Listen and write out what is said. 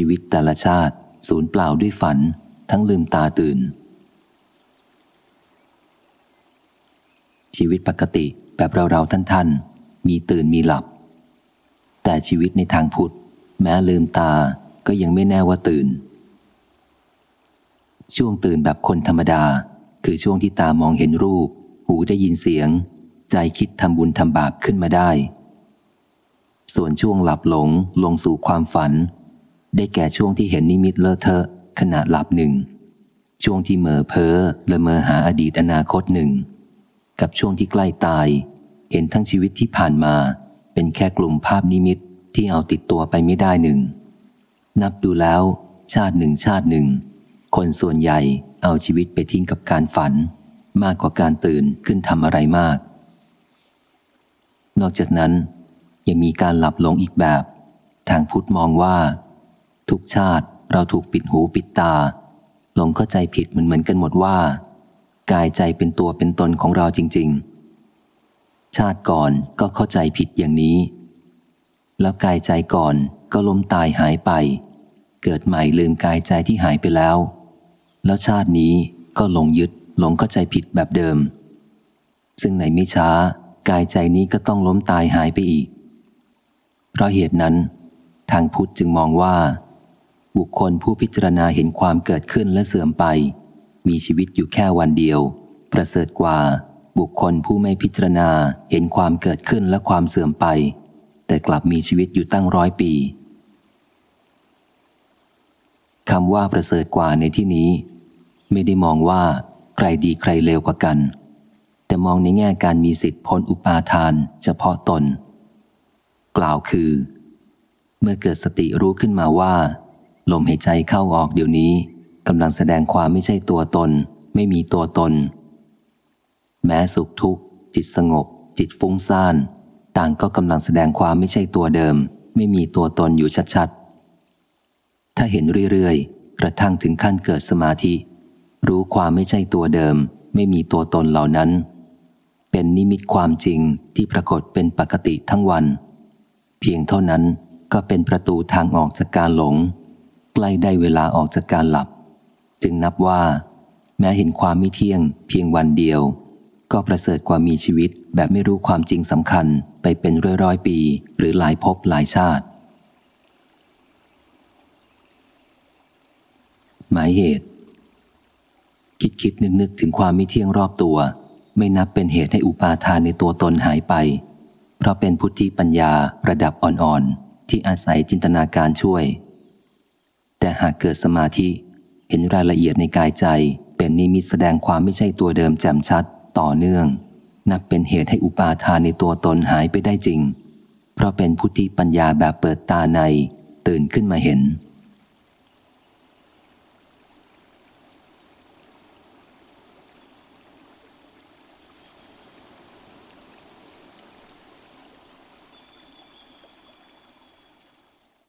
ชีวิตแต่ละชาติสูญเปล่าด้วยฝัน ทั้งลืมตาตื่น ชีวิตปกติแบบเราเราท่านท่านมีตื่นมีหลับ แต่ชีวิตในทางพุทธ แม้ลืมตาก็ยังไม่แน่ว่าตื่น ช่วงตื่นแบบคนธรรมดา คือช่วงที่ตามองเห็นรูป หูได้ยินเสียง ใจคิดทำบุญทำบาปขึ้นมาได้ ส่วนช่วงหลับหลงลงสู่ความฝัน ได้แก่ช่วงที่เห็นนิมิตเลอะเทอะขณะหลับหนึ่ง ช่วงที่เมอเพ้อละเมอหาอดีตอนาคตหนึ่ง กับช่วงที่ใกล้ตาย เห็นทั้งชีวิตที่ผ่านมา เป็นแค่กลุ่มภาพนิมิตที่เอาติดตัวไปไม่ได้หนึ่ง นับดูแล้ว ชาติหนึ่งชาติหนึ่ง คนส่วนใหญ่เอาชีวิตไปทิ้งกับการฝัน มากกว่าการตื่นขึ้นทำอะไรมาก นอกจากนั้นยังมีการหลับหลงอีกแบบ ทางพุทธมองว่า ทุกชาติเราถูกปิดหูปิดตา หลงเข้าใจผิดเหมือนเหมือนกันหมดว่า กายใจเป็นตัวเป็นตนของเราจริง ๆ ชาติก่อนก็เข้าใจผิดอย่างนี้ แล้วกายใจก่อนก็ล้มตายหายไป เกิดใหม่ลืมกายใจที่หายไปแล้ว แล้วชาตินี้ก็หลงยึดหลงเข้าใจผิดแบบเดิม ซึ่งในไม่ช้า กายใจนี้ก็ต้องล้มตายหายไปอีก เพราะเหตุนั้น ทางพุทธจึงมองว่า บุคคลผู้พิจารณาเห็นความเกิดขึ้นและเสื่อมไป มีชีวิตอยู่แค่วันเดียว ประเสริฐกว่า บุคคลผู้ไม่พิจารณาเห็นความเกิดขึ้นและความเสื่อมไป แต่กลับมีชีวิตอยู่ตั้งร้อยปีคำว่าประเสริฐกว่าในที่นี้ ไม่ได้มองว่า ใครดีใครเลวกว่ากัน แต่มองในแง่การมีสิทธิพ้นอุปาทาน เฉพาะตน กล่าวคือ เมื่อเกิดสติรู้ขึ้นมาว่า ลมหายใจเข้าออกเดี๋ยวนี้กำลังแสดงความไม่ใช่ตัวตน ไม่มีตัวตน แม้สุขทุกข์ จิตสงบ จิตฟุ้งซ่าน ต่างก็กำลังแสดงความไม่ใช่ตัวเดิม ไม่มีตัวตนอยู่ชัดๆ ถ้าเห็นเรื่อยๆ กระทั่งถึงขั้นเกิดสมาธิ รู้ความไม่ใช่ตัวเดิม ไม่มีตัวตนเหล่านั้น เป็นนิมิตความจริงที่ปรากฏเป็นปกติทั้งวัน เพียงเท่านั้นก็เป็นประตูทางออกจากการหลง กล้ได้เวลาออกจากการหลับ จึงนับว่า แม้เห็นความไม่เที่ยง เพียงวันเดียว ก็ประเสริฐกว่ามีชีวิตแบบไม่รู้ความจริงสำคัญไปเป็นร้อยร้อยปี หรือหลายภพหลายชาติ หมายเหตุ คิดคิดนึกนึกถึงความไม่เที่ยงรอบตัว ไม่นับเป็นเหตุให้อุปาทานในตัวตนหายไป เพราะเป็นพุทธิปัญญาระดับอ่อนๆที่อาศัยจินตนาการช่วย แต่หากเกิดสมาธิ เห็นรายละเอียดในกายใจ เป็นนิมิตแสดงความไม่ใช่ตัวเดิมแจ่มชัด ต่อเนื่อง นับเป็นเหตุให้อุปาทานในตัวตนหายไปได้จริง เพราะเป็นพุทธิปัญญาแบบเปิดตาใน ตื่นขึ้นมาเห็น